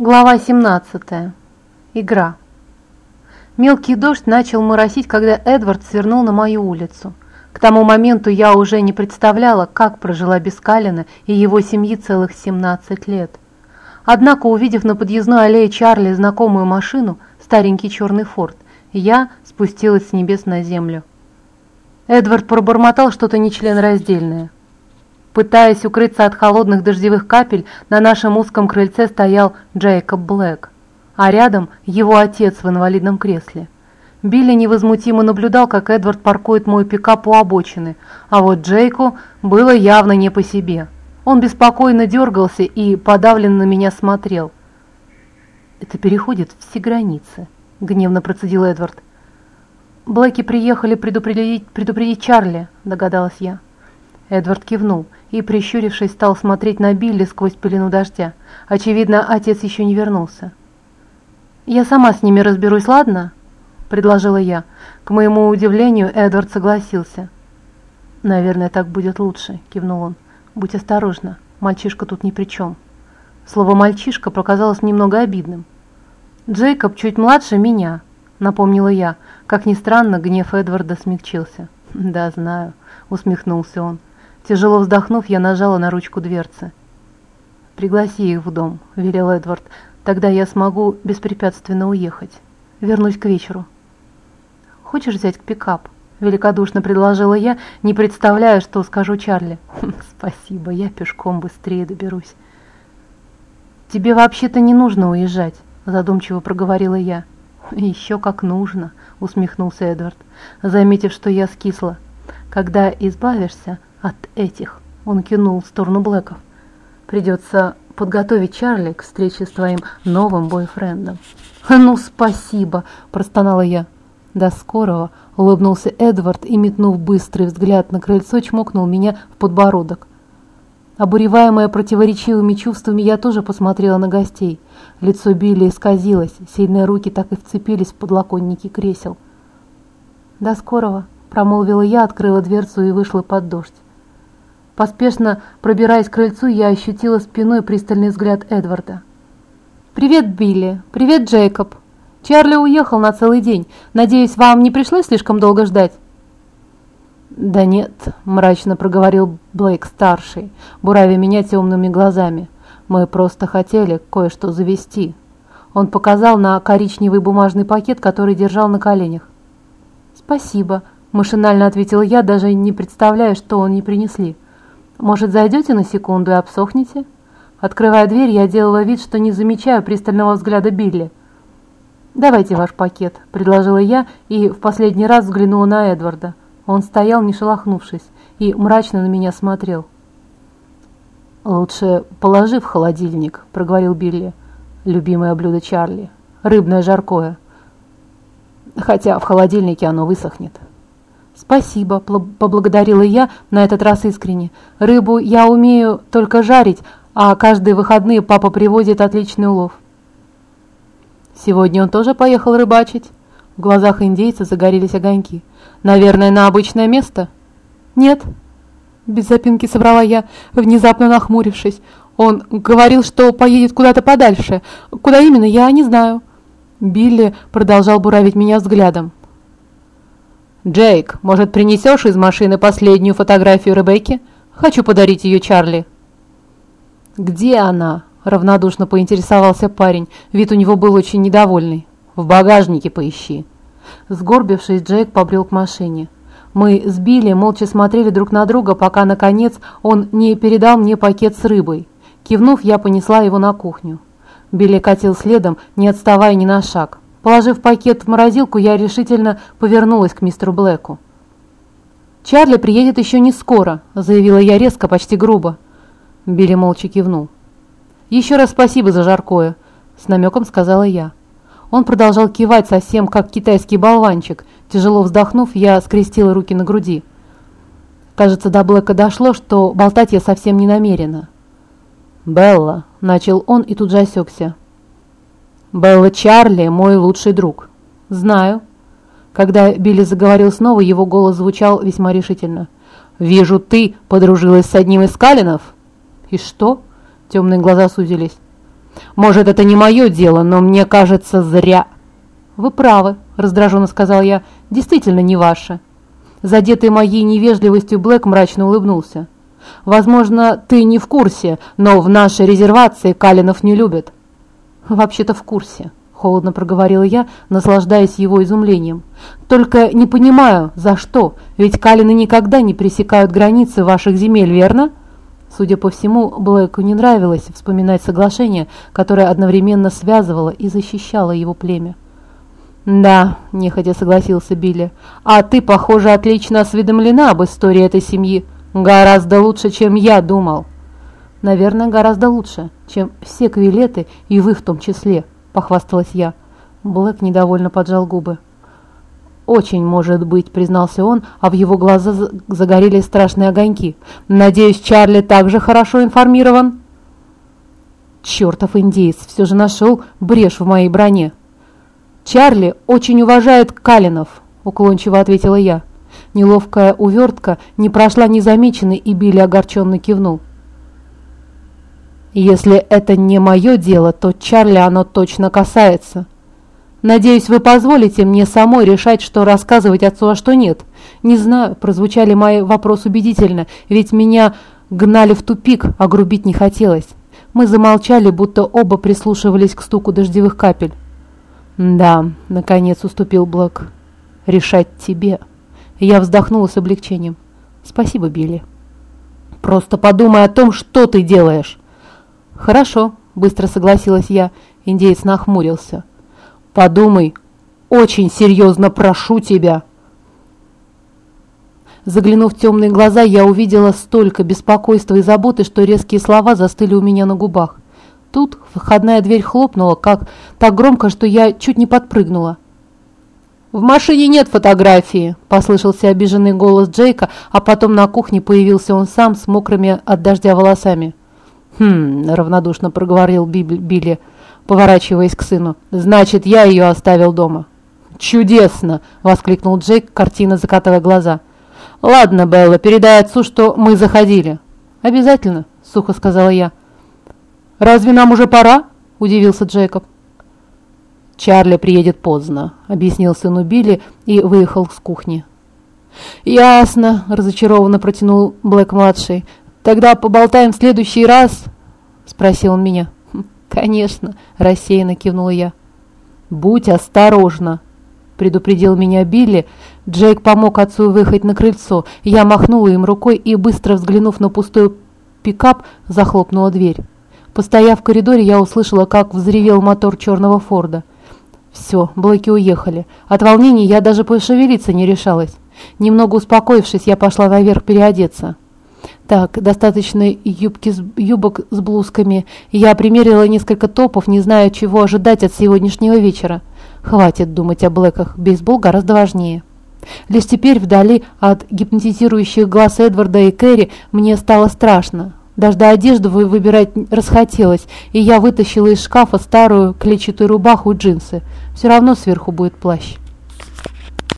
Глава 17. Игра. Мелкий дождь начал моросить, когда Эдвард свернул на мою улицу. К тому моменту я уже не представляла, как прожила без Калина и его семьи целых 17 лет. Однако, увидев на подъездной аллее Чарли знакомую машину, старенький черный форт, я спустилась с небес на землю. Эдвард пробормотал что-то нечленораздельное. Пытаясь укрыться от холодных дождевых капель, на нашем узком крыльце стоял Джейкоб Блэк, а рядом его отец в инвалидном кресле. Билли невозмутимо наблюдал, как Эдвард паркует мой пикап у обочины, а вот Джейку было явно не по себе. Он беспокойно дергался и подавленно на меня смотрел. «Это переходит все границы», — гневно процедил Эдвард. «Блэки приехали предупредить, предупредить Чарли», — догадалась я. Эдвард кивнул и, прищурившись, стал смотреть на Билли сквозь пелену дождя. Очевидно, отец еще не вернулся. «Я сама с ними разберусь, ладно?» – предложила я. К моему удивлению, Эдвард согласился. «Наверное, так будет лучше», – кивнул он. «Будь осторожна, мальчишка тут ни при чем». Слово «мальчишка» показалось немного обидным. «Джейкоб чуть младше меня», – напомнила я. Как ни странно, гнев Эдварда смягчился. «Да, знаю», – усмехнулся он. Тяжело вздохнув, я нажала на ручку дверцы. «Пригласи их в дом», — велел Эдвард. «Тогда я смогу беспрепятственно уехать. Вернусь к вечеру». «Хочешь взять пикап?» — великодушно предложила я, не представляя, что скажу Чарли. «Хм, «Спасибо, я пешком быстрее доберусь». «Тебе вообще-то не нужно уезжать», — задумчиво проговорила я. «Еще как нужно», — усмехнулся Эдвард, заметив, что я скисла. «Когда избавишься, от этих. Он кинул в сторону Блэков. Придется подготовить Чарли к встрече с твоим новым бойфрендом. «Ну, спасибо!» – простонала я. «До скорого!» – улыбнулся Эдвард и, метнув быстрый взгляд на крыльцо, чмокнул меня в подбородок. Обуреваемая противоречивыми чувствами, я тоже посмотрела на гостей. Лицо Билли исказилось, сильные руки так и вцепились в подлокотники кресел. «До скорого!» – промолвила я, открыла дверцу и вышла под дождь. Поспешно пробираясь к крыльцу, я ощутила спиной пристальный взгляд Эдварда. «Привет, Билли! Привет, Джейкоб! Чарли уехал на целый день. Надеюсь, вам не пришлось слишком долго ждать?» «Да нет», – мрачно проговорил Блейк-старший, буравя меня темными глазами. «Мы просто хотели кое-что завести». Он показал на коричневый бумажный пакет, который держал на коленях. «Спасибо», – машинально ответила я, даже не представляя, что он не принесли. Может, зайдете на секунду и обсохнете?» Открывая дверь, я делала вид, что не замечаю пристального взгляда Билли. «Давайте ваш пакет», – предложила я и в последний раз взглянула на Эдварда. Он стоял, не шелохнувшись, и мрачно на меня смотрел. «Лучше положи в холодильник», – проговорил Билли. «Любимое блюдо Чарли. Рыбное жаркое. Хотя в холодильнике оно высохнет». «Спасибо», – поблагодарила я на этот раз искренне. «Рыбу я умею только жарить, а каждые выходные папа привозит отличный улов». «Сегодня он тоже поехал рыбачить?» В глазах индейца загорелись огоньки. «Наверное, на обычное место?» «Нет», – без запинки собрала я, внезапно нахмурившись. «Он говорил, что поедет куда-то подальше. Куда именно, я не знаю». Билли продолжал буравить меня взглядом. «Джейк, может, принесешь из машины последнюю фотографию Ребекки? Хочу подарить ее Чарли». «Где она?» – равнодушно поинтересовался парень. Вид у него был очень недовольный. «В багажнике поищи». Сгорбившись, Джейк побрел к машине. Мы с Билли молча смотрели друг на друга, пока, наконец, он не передал мне пакет с рыбой. Кивнув, я понесла его на кухню. Билли катил следом, не отставая ни на шаг. Положив пакет в морозилку, я решительно повернулась к мистеру Блэку. «Чарли приедет еще не скоро», — заявила я резко, почти грубо. Билли молча кивнул. «Еще раз спасибо за жаркое», — с намеком сказала я. Он продолжал кивать совсем как китайский болванчик. Тяжело вздохнув, я скрестила руки на груди. Кажется, до Блэка дошло, что болтать я совсем не намерена. «Белла», — начал он и тут же осекся. Белла Чарли – мой лучший друг. Знаю. Когда Билли заговорил снова, его голос звучал весьма решительно. «Вижу, ты подружилась с одним из Калинов?» «И что?» – темные глаза сузились. Может, это не мое дело, но мне кажется, зря». «Вы правы», – раздраженно сказал я, – «действительно не ваше». Задетый моей невежливостью, Блэк мрачно улыбнулся. «Возможно, ты не в курсе, но в нашей резервации Калинов не любят». «Вообще-то в курсе», – холодно проговорила я, наслаждаясь его изумлением. «Только не понимаю, за что, ведь Калины никогда не пересекают границы ваших земель, верно?» Судя по всему, Блэку не нравилось вспоминать соглашение, которое одновременно связывало и защищало его племя. «Да», – нехотя согласился Билли, – «а ты, похоже, отлично осведомлена об истории этой семьи. Гораздо лучше, чем я думал». «Наверное, гораздо лучше, чем все квилеты, и вы в том числе», – похвасталась я. Блэк недовольно поджал губы. «Очень может быть», – признался он, а в его глаза загорелись страшные огоньки. «Надеюсь, Чарли также хорошо информирован?» «Чертов индейец все же нашел брешь в моей броне». «Чарли очень уважает Калинов», – уклончиво ответила я. Неловкая увертка не прошла незамеченной, и Билли огорченно кивнул. «Если это не мое дело, то Чарли оно точно касается. Надеюсь, вы позволите мне самой решать, что рассказывать отцу, а что нет. Не знаю, прозвучали мои вопросы убедительно, ведь меня гнали в тупик, а грубить не хотелось. Мы замолчали, будто оба прислушивались к стуку дождевых капель. «Да», — наконец уступил Блэк. «Решать тебе». Я вздохнула с облегчением. «Спасибо, Билли». «Просто подумай о том, что ты делаешь». «Хорошо», — быстро согласилась я. Индеец нахмурился. «Подумай, очень серьезно прошу тебя». Заглянув в темные глаза, я увидела столько беспокойства и заботы, что резкие слова застыли у меня на губах. Тут входная дверь хлопнула, как так громко, что я чуть не подпрыгнула. «В машине нет фотографии!» – послышался обиженный голос Джейка, а потом на кухне появился он сам с мокрыми от дождя волосами. «Хм...» – равнодушно проговорил Билли, поворачиваясь к сыну. «Значит, я ее оставил дома». «Чудесно!» – воскликнул Джейк, картина закатывая глаза. «Ладно, Белла, передай отцу, что мы заходили». «Обязательно», – сухо сказала я. «Разве нам уже пора?» – удивился Джейкоб. «Чарли приедет поздно», – объяснил сыну Билли и выехал с кухни. «Ясно», – разочарованно протянул Блэк-младший. «Тогда поболтаем в следующий раз?» – спросил он меня. «Хм, «Конечно», – рассеянно кивнула я. «Будь осторожна», – предупредил меня Билли. Джейк помог отцу выехать на крыльцо. Я махнула им рукой и, быстро взглянув на пустой пикап, захлопнула дверь. Постояв в коридоре, я услышала, как взревел мотор черного Форда. Все, блоки уехали. От волнения я даже пошевелиться не решалась. Немного успокоившись, я пошла наверх переодеться. Так, достаточно юбки с, юбок с блузками. Я примерила несколько топов, не зная, чего ожидать от сегодняшнего вечера. Хватит думать о блэках, бейсбол гораздо важнее. Лишь теперь, вдали от гипнотизирующих глаз Эдварда и Кэрри, мне стало страшно. Даже до одежды выбирать расхотелось, и я вытащила из шкафа старую клетчатую рубаху и джинсы. Все равно сверху будет плащ.